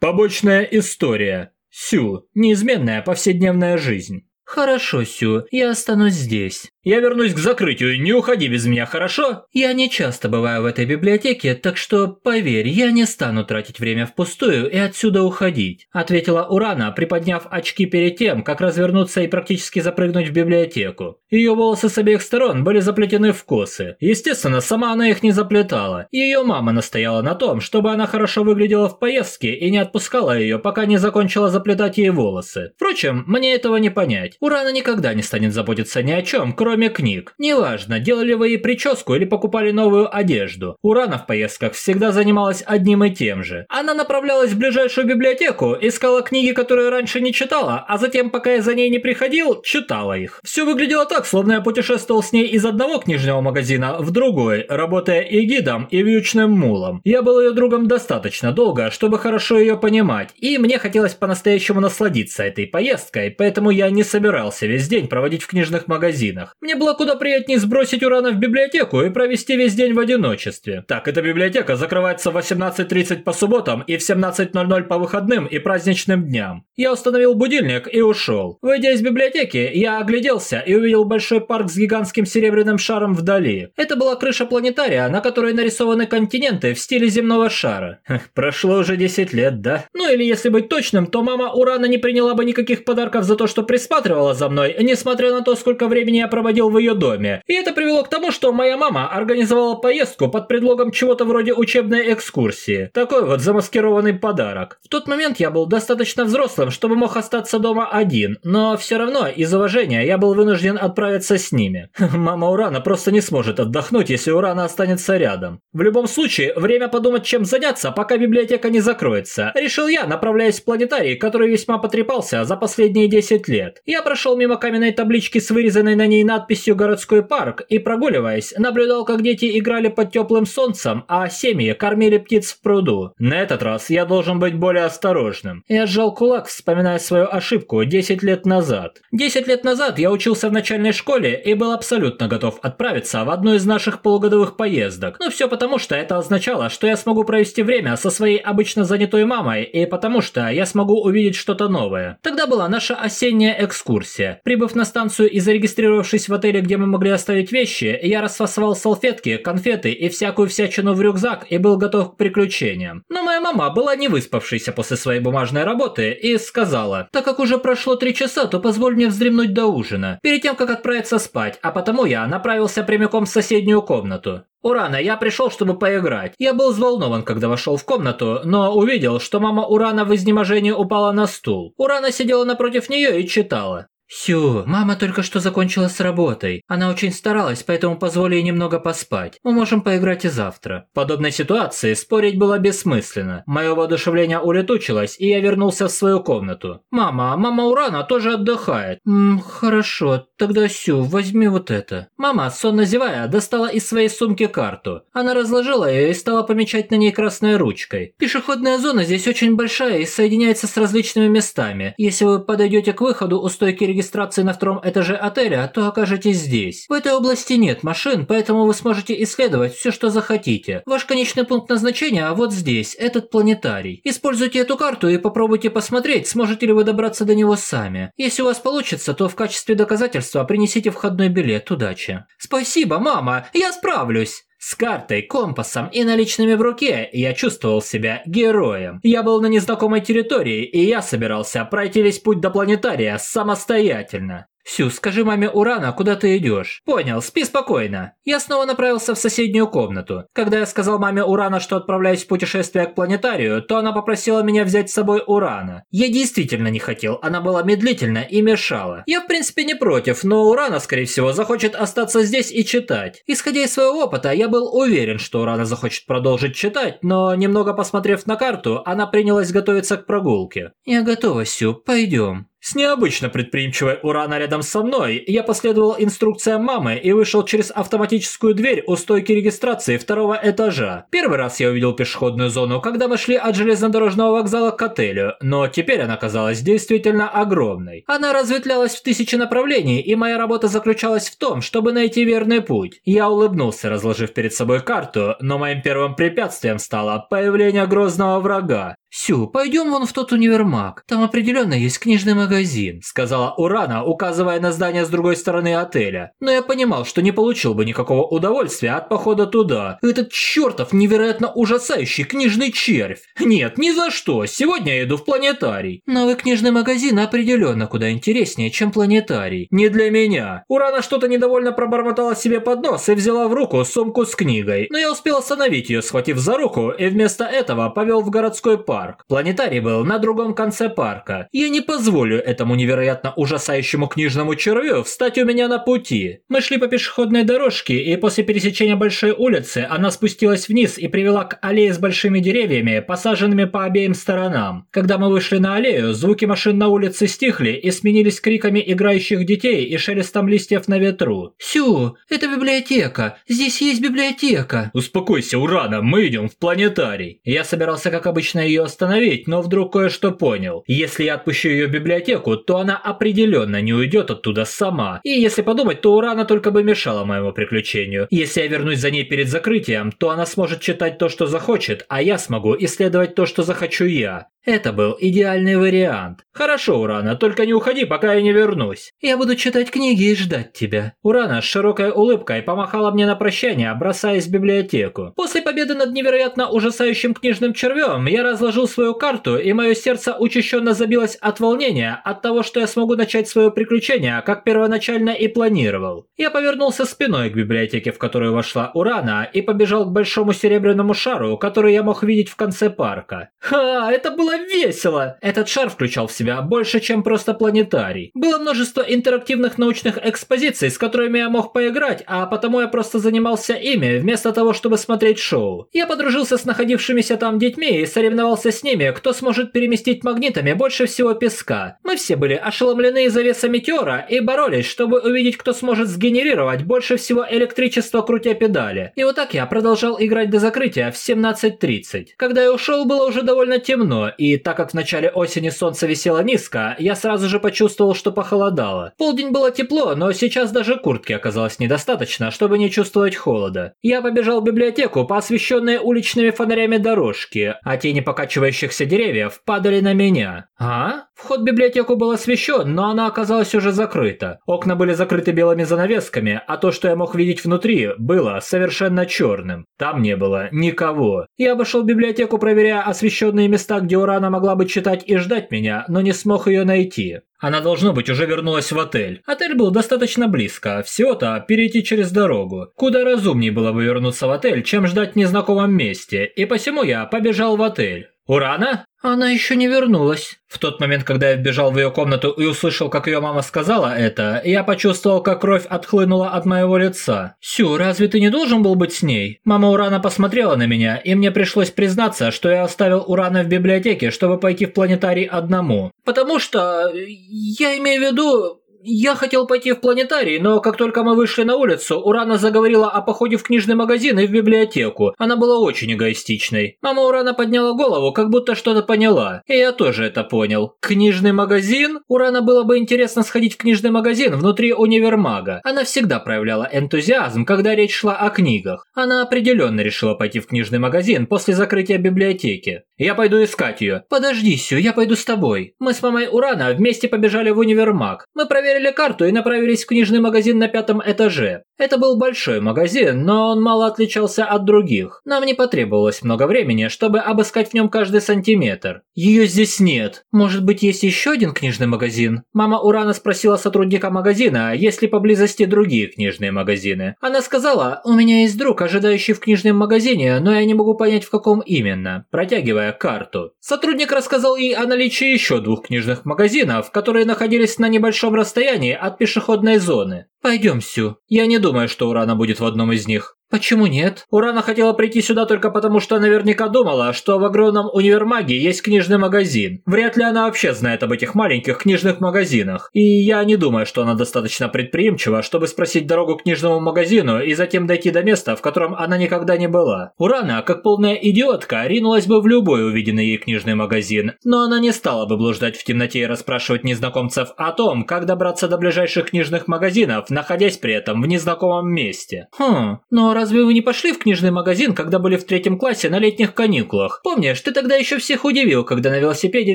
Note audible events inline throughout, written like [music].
Побочная история. Сю. Неизменная повседневная жизнь. Хорошо, Сю, я останусь здесь. Я вернусь к закрытию, не уходи без меня, хорошо? Я не часто бываю в этой библиотеке, так что, поверь, я не стану тратить время впустую и отсюда уходить», ответила Урана, приподняв очки перед тем, как развернуться и практически запрыгнуть в библиотеку. Ее волосы с обеих сторон были заплетены в косы. Естественно, сама она их не заплетала. Ее мама настояла на том, чтобы она хорошо выглядела в поездке и не отпускала ее, пока не закончила заплетать ей волосы. Впрочем, мне этого не понять. Урана никогда не станет заботиться ни о чем, кроме кроме книг. Неважно, делали вы ей прическу или покупали новую одежду. Урана в поездках всегда занималась одним и тем же. Она направлялась в ближайшую библиотеку, искала книги, которые раньше не читала, а затем, пока я за ней не приходил, читала их. Все выглядело так, словно я путешествовал с ней из одного книжного магазина в другой, работая и гидом, и вьючным мулом. Я был ее другом достаточно долго, чтобы хорошо ее понимать, и мне хотелось по-настоящему насладиться этой поездкой, поэтому я не собирался весь день проводить в книжных магазинах. Мне было куда приятнее сбросить урана в библиотеку и провести весь день в одиночестве. Так, эта библиотека закрывается в 18.30 по субботам и в 17.00 по выходным и праздничным дням. Я установил будильник и ушел. Выйдя из библиотеки, я огляделся и увидел большой парк с гигантским серебряным шаром вдали. Это была крыша планетария, на которой нарисованы континенты в стиле земного шара. Прошло уже 10 лет, да? Ну или если быть точным, то мама Урана не приняла бы никаких подарков за то, что присматривала за мной, несмотря на то, сколько времени я проводил проводил в ее доме. И это привело к тому, что моя мама организовала поездку под предлогом чего-то вроде учебной экскурсии. Такой вот замаскированный подарок. В тот момент я был достаточно взрослым, чтобы мог остаться дома один, но все равно из уважения я был вынужден отправиться с ними. [laughs] Мама Урана просто не сможет отдохнуть, если Урана останется рядом. В любом случае, время подумать, чем заняться, пока библиотека не закроется. Решил я, направляясь в планетарий, который весьма потрепался за последние 10 лет. Я прошел мимо каменной таблички с вырезанной на ней надписью надписью «Городской парк» и, прогуливаясь, наблюдал, как дети играли под теплым солнцем, а семьи кормили птиц в пруду. На этот раз я должен быть более осторожным. Я сжал кулак, вспоминая свою ошибку 10 лет назад. 10 лет назад я учился в начальной школе и был абсолютно готов отправиться в одну из наших полугодовых поездок. Но все потому, что это означало, что я смогу провести время со своей обычно занятой мамой и потому что я смогу увидеть что-то новое. Тогда была наша осенняя экскурсия. Прибыв на станцию и зарегистрировавшись в отеле, где мы могли оставить вещи, я расфасовал салфетки, конфеты и всякую всячину в рюкзак и был готов к приключениям. Но моя мама была не выспавшейся после своей бумажной работы и сказала, так как уже прошло три часа, то позволь мне вздремнуть до ужина, перед тем, как отправиться спать, а потому я направился прямиком в соседнюю комнату. Урана, я пришел, чтобы поиграть. Я был взволнован, когда вошел в комнату, но увидел, что мама Урана в изнеможении упала на стул. Урана сидела напротив нее и читала. «Сю, мама только что закончила с работой. Она очень старалась, поэтому позволю ей немного поспать. Мы можем поиграть и завтра». В подобной ситуации спорить было бессмысленно. Мое воодушевление улетучилось, и я вернулся в свою комнату. «Мама, мама Урана тоже отдыхает». «Ммм, хорошо. Тогда, Сю, возьми вот это». Мама, сонно зевая, достала из своей сумки карту. Она разложила ее и стала помечать на ней красной ручкой. «Пешеходная зона здесь очень большая и соединяется с различными местами. Если вы подойдете к выходу у стойки регистрации на втором этаже отеля, то окажетесь здесь. В этой области нет машин, поэтому вы сможете исследовать все, что захотите. Ваш конечный пункт назначения вот здесь, этот планетарий. Используйте эту карту и попробуйте посмотреть, сможете ли вы добраться до него сами. Если у вас получится, то в качестве доказательства принесите входной билет. Удачи. Спасибо, мама, я справлюсь. С картой, компасом и наличными в руке я чувствовал себя героем. Я был на незнакомой территории, и я собирался пройти весь путь до планетария самостоятельно. «Сю, скажи маме Урана, куда ты идешь?» «Понял, спи спокойно». Я снова направился в соседнюю комнату. Когда я сказал маме Урана, что отправляюсь в путешествие к планетарию, то она попросила меня взять с собой Урана. Я действительно не хотел, она была медлительна и мешала. Я в принципе не против, но Урана, скорее всего, захочет остаться здесь и читать. Исходя из своего опыта, я был уверен, что Урана захочет продолжить читать, но немного посмотрев на карту, она принялась готовиться к прогулке. «Я готова, Сю, пойдем». С необычно предприимчивой Урана рядом со мной, я последовал инструкциям мамы и вышел через автоматическую дверь у стойки регистрации второго этажа. Первый раз я увидел пешеходную зону, когда мы шли от железнодорожного вокзала к отелю, но теперь она казалась действительно огромной. Она разветвлялась в тысячи направлений, и моя работа заключалась в том, чтобы найти верный путь. Я улыбнулся, разложив перед собой карту, но моим первым препятствием стало появление грозного врага. «Сю, пойдем вон в тот универмаг. Там определенно есть книжный магазин», сказала Урана, указывая на здание с другой стороны отеля. Но я понимал, что не получил бы никакого удовольствия от похода туда. Этот чертов невероятно ужасающий книжный червь. Нет, ни за что. Сегодня я иду в планетарий. Новый книжный магазин определенно куда интереснее, чем планетарий. Не для меня. Урана что-то недовольно пробормотала себе под нос и взяла в руку сумку с книгой. Но я успел остановить ее, схватив за руку, и вместо этого повел в городской парк. Планетарий был на другом конце парка. Я не позволю этому невероятно ужасающему книжному червю встать у меня на пути. Мы шли по пешеходной дорожке, и после пересечения большой улицы она спустилась вниз и привела к аллее с большими деревьями, посаженными по обеим сторонам. Когда мы вышли на аллею, звуки машин на улице стихли и сменились криками играющих детей и шелестом листьев на ветру. «Сю, это библиотека! Здесь есть библиотека!» «Успокойся, Урана, мы идем в планетарий!» Я собирался, как обычно, ее остановить, но вдруг кое-что понял. Если я отпущу ее в библиотеку, то она определенно не уйдет оттуда сама. И если подумать, то Урана только бы мешала моему приключению. Если я вернусь за ней перед закрытием, то она сможет читать то, что захочет, а я смогу исследовать то, что захочу я. Это был идеальный вариант. Хорошо, Урана, только не уходи, пока я не вернусь. Я буду читать книги и ждать тебя. Урана с широкой улыбкой помахала мне на прощание, бросаясь в библиотеку. После победы над невероятно ужасающим книжным червем, я разложил свою карту, и мое сердце учащенно забилось от волнения, от того, что я смогу начать свое приключение, как первоначально и планировал. Я повернулся спиной к библиотеке, в которую вошла Урана, и побежал к большому серебряному шару, который я мог видеть в конце парка. Ха, это было весело! Этот шар включал в себя больше, чем просто планетарий. Было множество интерактивных научных экспозиций, с которыми я мог поиграть, а потому я просто занимался ими, вместо того, чтобы смотреть шоу. Я подружился с находившимися там детьми и соревновался с ними, кто сможет переместить магнитами больше всего песка. Мы все были ошеломлены из-за веса метеора и боролись, чтобы увидеть, кто сможет сгенерировать больше всего электричества, крутя педали. И вот так я продолжал играть до закрытия в 17.30. Когда я ушел, было уже довольно темно, и так как в начале осени солнце висело низко, я сразу же почувствовал, что похолодало. Полдень было тепло, но сейчас даже куртки оказалось недостаточно, чтобы не чувствовать холода. Я побежал в библиотеку по освещенной уличными фонарями дорожке, а тени покачивающихся деревьев падали на меня. А? Вход в библиотеку был освещен, но она оказалась уже закрыта. Окна были закрыты белыми занавесками, а то, что я мог видеть внутри, было совершенно черным. Там не было никого. Я обошел библиотеку, проверяя освещенные места, где Урана могла бы читать и ждать меня, но не смог ее найти. Она, должно быть, уже вернулась в отель. Отель был достаточно близко, всего-то перейти через дорогу. Куда разумнее было бы вернуться в отель, чем ждать в незнакомом месте, и посему я побежал в отель. «Урана?» Она еще не вернулась. В тот момент, когда я вбежал в ее комнату и услышал, как ее мама сказала это, я почувствовал, как кровь отхлынула от моего лица. «Сю, разве ты не должен был быть с ней?» Мама Урана посмотрела на меня, и мне пришлось признаться, что я оставил Урана в библиотеке, чтобы пойти в планетарий одному. Потому что... я имею в виду... Я хотел пойти в планетарий, но как только мы вышли на улицу, Урана заговорила о походе в книжный магазин и в библиотеку. Она была очень эгоистичной. Мама Урана подняла голову, как будто что-то поняла. И я тоже это понял. Книжный магазин? Урана было бы интересно сходить в книжный магазин внутри универмага. Она всегда проявляла энтузиазм, когда речь шла о книгах. Она определенно решила пойти в книжный магазин после закрытия библиотеки. Я пойду искать ее. Подожди, Сю, я пойду с тобой. Мы с мамой Урана вместе побежали в универмаг. Мы проверили проверили карту и направились в книжный магазин на пятом этаже. Это был большой магазин, но он мало отличался от других. Нам не потребовалось много времени, чтобы обыскать в нем каждый сантиметр. Ее здесь нет. Может быть, есть еще один книжный магазин? Мама Урана спросила сотрудника магазина, есть ли поблизости другие книжные магазины. Она сказала, у меня есть друг, ожидающий в книжном магазине, но я не могу понять, в каком именно, протягивая карту. Сотрудник рассказал ей о наличии еще двух книжных магазинов, которые находились на небольшом расстоянии расстоянии от пешеходной зоны. Пойдем, Сю. Я не думаю, что Урана будет в одном из них. Почему нет? Урана хотела прийти сюда только потому, что наверняка думала, что в огромном универмаге есть книжный магазин. Вряд ли она вообще знает об этих маленьких книжных магазинах. И я не думаю, что она достаточно предприимчива, чтобы спросить дорогу к книжному магазину и затем дойти до места, в котором она никогда не была. Урана, как полная идиотка, ринулась бы в любой увиденный ей книжный магазин, но она не стала бы блуждать в темноте и расспрашивать незнакомцев о том, как добраться до ближайших книжных магазинов, находясь при этом в незнакомом месте. Хм, но разве вы не пошли в книжный магазин, когда были в третьем классе на летних каникулах? Помнишь, ты тогда еще всех удивил, когда на велосипеде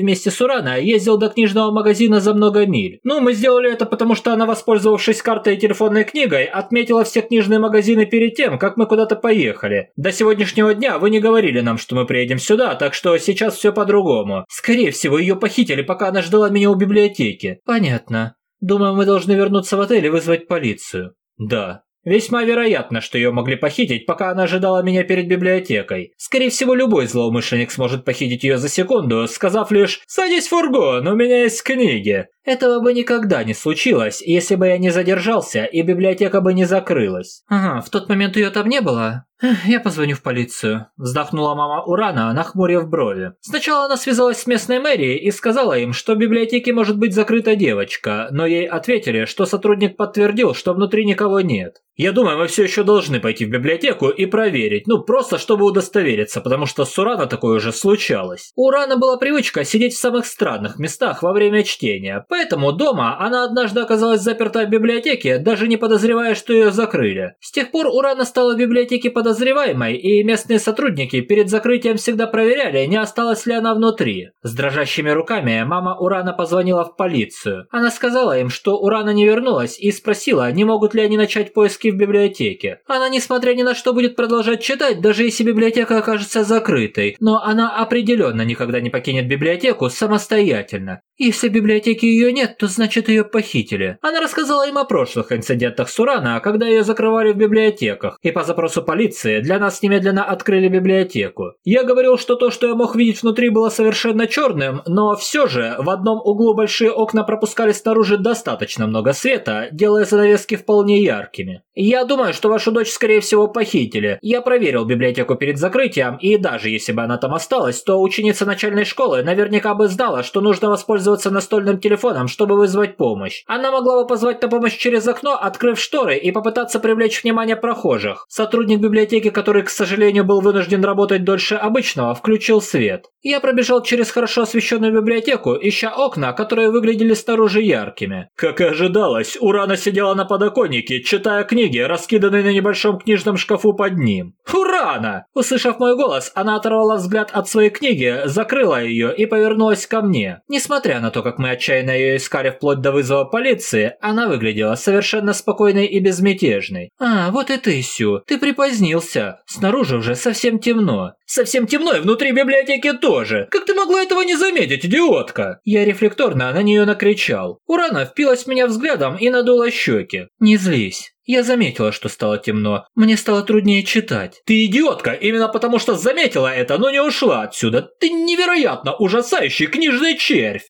вместе с Урана ездил до книжного магазина за много миль. Ну, мы сделали это потому, что она, воспользовавшись картой и телефонной книгой, отметила все книжные магазины перед тем, как мы куда-то поехали. До сегодняшнего дня вы не говорили нам, что мы приедем сюда, так что сейчас все по-другому. Скорее всего, ее похитили, пока она ждала меня у библиотеки. Понятно. Думаю, мы должны вернуться в отель и вызвать полицию. Да. Весьма вероятно, что ее могли похитить, пока она ожидала меня перед библиотекой. Скорее всего, любой злоумышленник сможет похитить ее за секунду, сказав лишь «Садись в фургон, у меня есть книги». Этого бы никогда не случилось, если бы я не задержался и библиотека бы не закрылась. Ага, в тот момент ее там не было? «Я позвоню в полицию», – вздохнула мама Урана, нахмурив брови. Сначала она связалась с местной мэрией и сказала им, что в библиотеке может быть закрыта девочка, но ей ответили, что сотрудник подтвердил, что внутри никого нет. Я думаю, мы все еще должны пойти в библиотеку и проверить, ну просто чтобы удостовериться, потому что с Урана такое уже случалось. У Урана была привычка сидеть в самых странных местах во время чтения, поэтому дома она однажды оказалась заперта в библиотеке, даже не подозревая, что ее закрыли. С тех пор Урана стала в библиотеке под подозреваемой, и местные сотрудники перед закрытием всегда проверяли, не осталась ли она внутри. С дрожащими руками мама Урана позвонила в полицию. Она сказала им, что Урана не вернулась, и спросила, не могут ли они начать поиски в библиотеке. Она, несмотря ни на что, будет продолжать читать, даже если библиотека окажется закрытой, но она определенно никогда не покинет библиотеку самостоятельно. Если в библиотеке ее нет, то значит ее похитили. Она рассказала им о прошлых инцидентах с Урана, когда ее закрывали в библиотеках, и по запросу полиции для нас немедленно открыли библиотеку. Я говорил, что то, что я мог видеть внутри, было совершенно черным, но все же в одном углу большие окна пропускали снаружи достаточно много света, делая занавески вполне яркими. Я думаю, что вашу дочь, скорее всего, похитили. Я проверил библиотеку перед закрытием, и даже если бы она там осталась, то ученица начальной школы наверняка бы знала, что нужно воспользоваться настольным телефоном, чтобы вызвать помощь. Она могла бы позвать на помощь через окно, открыв шторы и попытаться привлечь внимание прохожих. Сотрудник библиотеки, который, к сожалению, был вынужден работать дольше обычного, включил свет. Я пробежал через хорошо освещенную библиотеку, ища окна, которые выглядели снаружи яркими. Как и ожидалось, Урана сидела на подоконнике, читая книги, раскиданные на небольшом книжном шкафу под ним. «Урана!» Услышав мой голос, она оторвала взгляд от своей книги, закрыла ее и повернулась ко мне. Несмотря на то, как мы отчаянно ее искали вплоть до вызова полиции, она выглядела совершенно спокойной и безмятежной. «А, вот и ты, Сю. Ты припозднил изменился. Снаружи уже совсем темно. Совсем темно и внутри библиотеки тоже. Как ты могла этого не заметить, идиотка? Я рефлекторно на нее накричал. Урана впилась в меня взглядом и надула щеки. Не злись. Я заметила, что стало темно. Мне стало труднее читать. Ты идиотка, именно потому что заметила это, но не ушла отсюда. Ты невероятно ужасающий книжный червь.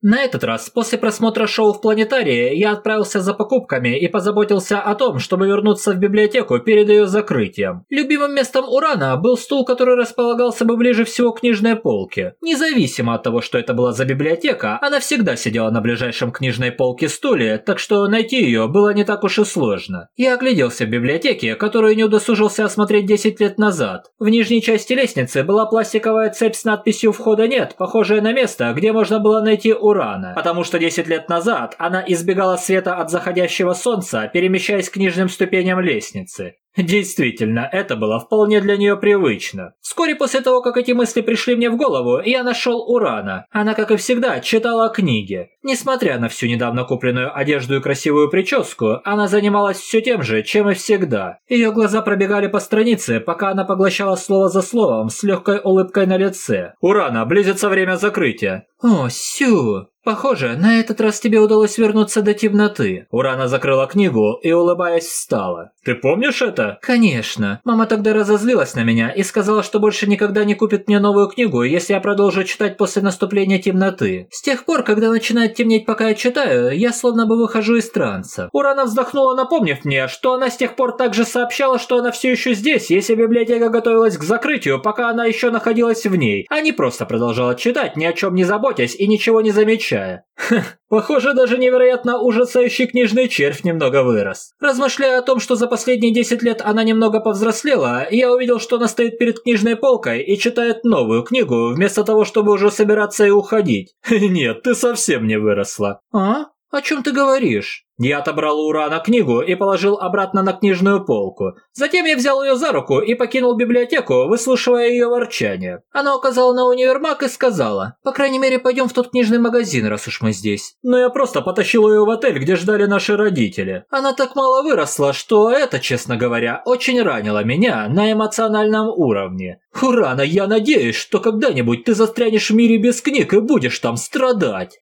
На этот раз, после просмотра шоу в планетарии, я отправился за покупками и позаботился о том, чтобы вернуться в библиотеку перед ее закрытием. Любимым местом Урана был стул, который располагался бы ближе всего к книжной полке. Независимо от того, что это была за библиотека, она всегда сидела на ближайшем книжной полке стуле, так что найти ее было не так уж и сложно. Я огляделся в библиотеке, которую не удосужился осмотреть 10 лет назад. В нижней части лестницы была пластиковая цепь с надписью «Входа нет», похожая на место, где можно было найти Урана, потому что 10 лет назад она избегала света от заходящего солнца, перемещаясь к нижним ступеням лестницы. Действительно, это было вполне для нее привычно. Вскоре после того, как эти мысли пришли мне в голову, я нашел Урана. Она, как и всегда, читала книги. Несмотря на всю недавно купленную одежду и красивую прическу, она занималась все тем же, чем и всегда. Ее глаза пробегали по странице, пока она поглощала слово за словом с легкой улыбкой на лице. «Урана, близится время закрытия». «О, Сю!» Похоже, на этот раз тебе удалось вернуться до темноты. Урана закрыла книгу и, улыбаясь, встала. Ты помнишь это? Конечно. Мама тогда разозлилась на меня и сказала, что больше никогда не купит мне новую книгу, если я продолжу читать после наступления темноты. С тех пор, когда начинает темнеть, пока я читаю, я словно бы выхожу из транса. Урана вздохнула, напомнив мне, что она с тех пор также сообщала, что она все еще здесь, если библиотека готовилась к закрытию, пока она еще находилась в ней, а не просто продолжала читать, ни о чем не заботясь и ничего не замечая означает. Похоже, даже невероятно ужасающий книжный червь немного вырос. Размышляя о том, что за последние 10 лет она немного повзрослела, я увидел, что она стоит перед книжной полкой и читает новую книгу, вместо того, чтобы уже собираться и уходить. [laughs] Нет, ты совсем не выросла. А? «О чем ты говоришь?» Я отобрал у Урана книгу и положил обратно на книжную полку. Затем я взял ее за руку и покинул библиотеку, выслушивая ее ворчание. Она указала на универмаг и сказала, «По крайней мере, пойдем в тот книжный магазин, раз уж мы здесь». Но я просто потащил ее в отель, где ждали наши родители. Она так мало выросла, что это, честно говоря, очень ранило меня на эмоциональном уровне. Урана, я надеюсь, что когда-нибудь ты застрянешь в мире без книг и будешь там страдать.